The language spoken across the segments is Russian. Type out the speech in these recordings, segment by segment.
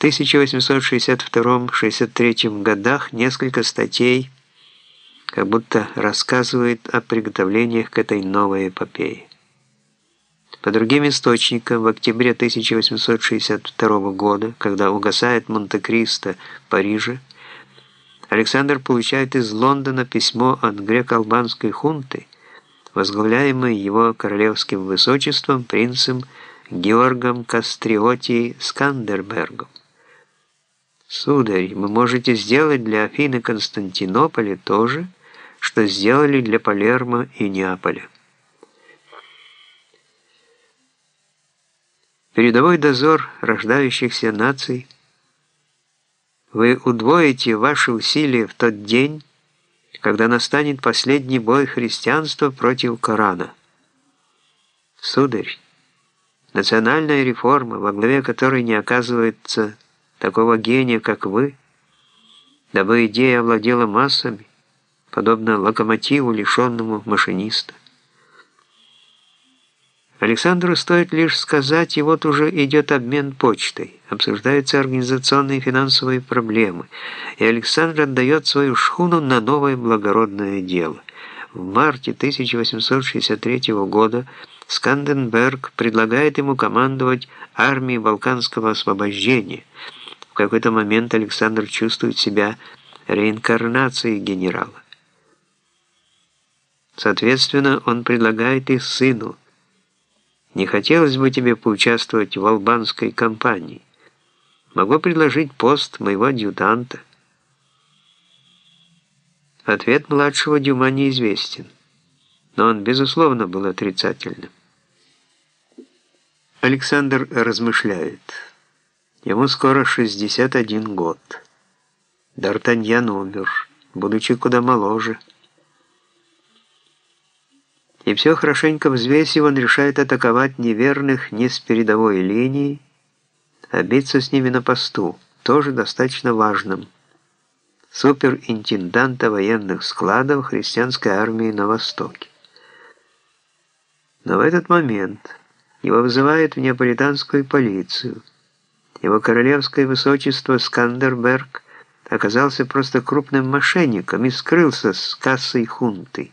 1862-63 годах несколько статей как будто рассказывает о приготовлениях к этой новой эпопее. По другим источникам, в октябре 1862 года, когда угасает Монте-Кристо Парижа, Александр получает из Лондона письмо от греко-албанской хунты, возглавляемой его королевским высочеством принцем Георгом Кастриоти Скандербергом. «Сударь, вы можете сделать для Афины Константинополя то же, что сделали для Палермо и Неаполя». Передовой дозор рождающихся наций. Вы удвоите ваши усилия в тот день, когда настанет последний бой христианства против Корана. Сударь, национальная реформа, во главе которой не оказывается такого гения, как вы, дабы идея овладела массами, подобно локомотиву, лишенному машиниста. Александру стоит лишь сказать, и вот уже идет обмен почтой, обсуждаются организационные и финансовые проблемы, и Александр отдает свою шхуну на новое благородное дело. В марте 1863 года Сканденберг предлагает ему командовать армией Балканского освобождения. В какой-то момент Александр чувствует себя реинкарнацией генерала. Соответственно, он предлагает и сыну – не хотелось бы тебе поучаствовать в албанской кампании. Могу предложить пост моего адъютанта. Ответ младшего Дюма неизвестен, но он, безусловно, был отрицательным. Александр размышляет. Ему скоро 61 год. Д'Артаньян умер, будучи куда моложе. И все хорошенько взвесив, он решает атаковать неверных не с передовой линии, а биться с ними на посту, тоже достаточно важным. Суперинтенданта военных складов христианской армии на Востоке. Но в этот момент его вызывают в неаполитанскую полицию. Его королевское высочество Скандерберг оказался просто крупным мошенником и скрылся с кассой хунты.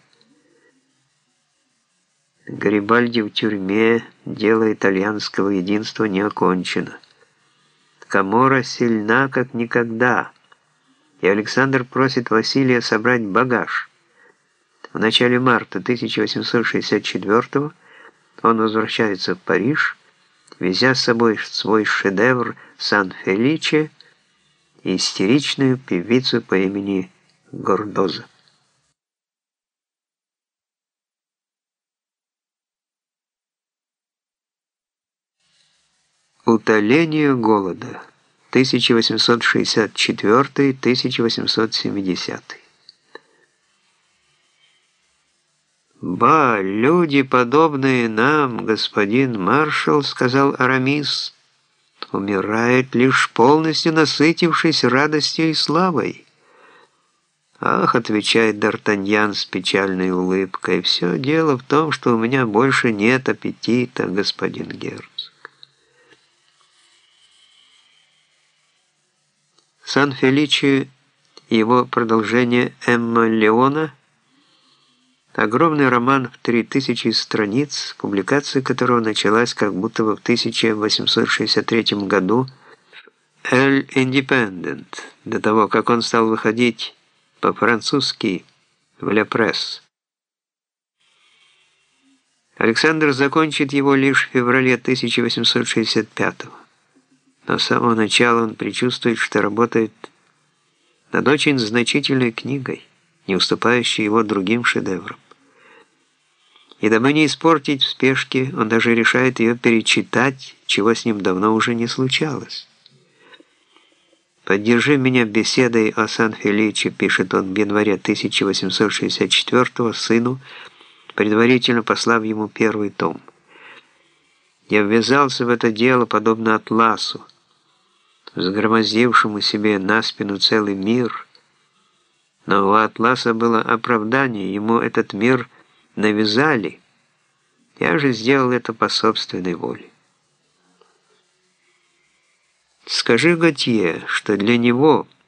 Гарибальди в тюрьме, дело итальянского единства не окончено. Камора сильна, как никогда, и Александр просит Василия собрать багаж. В начале марта 1864 он возвращается в Париж, везя с собой свой шедевр «Сан-Феличе» и истеричную певицу по имени Гордоза. Утоление голода. 1864-1870. «Ба, люди, подобные нам, господин маршал, — сказал Арамис, — умирают лишь полностью насытившись радостью и славой». «Ах, — отвечает Д'Артаньян с печальной улыбкой, — все дело в том, что у меня больше нет аппетита, господин Герц». Сан-Феличи его продолжение «Эмма Леона» огромный роман в 3000 страниц, публикация которого началась как будто бы в 1863 году «Эль Индепендент», до того, как он стал выходить по-французски в «Ля Пресс». Александр закончит его лишь в феврале 1865 года. Но с самого начала он предчувствует, что работает над очень значительной книгой, не уступающей его другим шедеврам. И дабы не испортить в спешке, он даже решает ее перечитать, чего с ним давно уже не случалось. «Поддержи меня беседой о Сан-Феличе», пишет он в январе 1864 сыну, предварительно послав ему первый том. «Я ввязался в это дело, подобно Атласу, сгромоздившему себе на спину целый мир. Но у Атласа было оправдание, ему этот мир навязали. Я же сделал это по собственной воле. Скажи Готье, что для него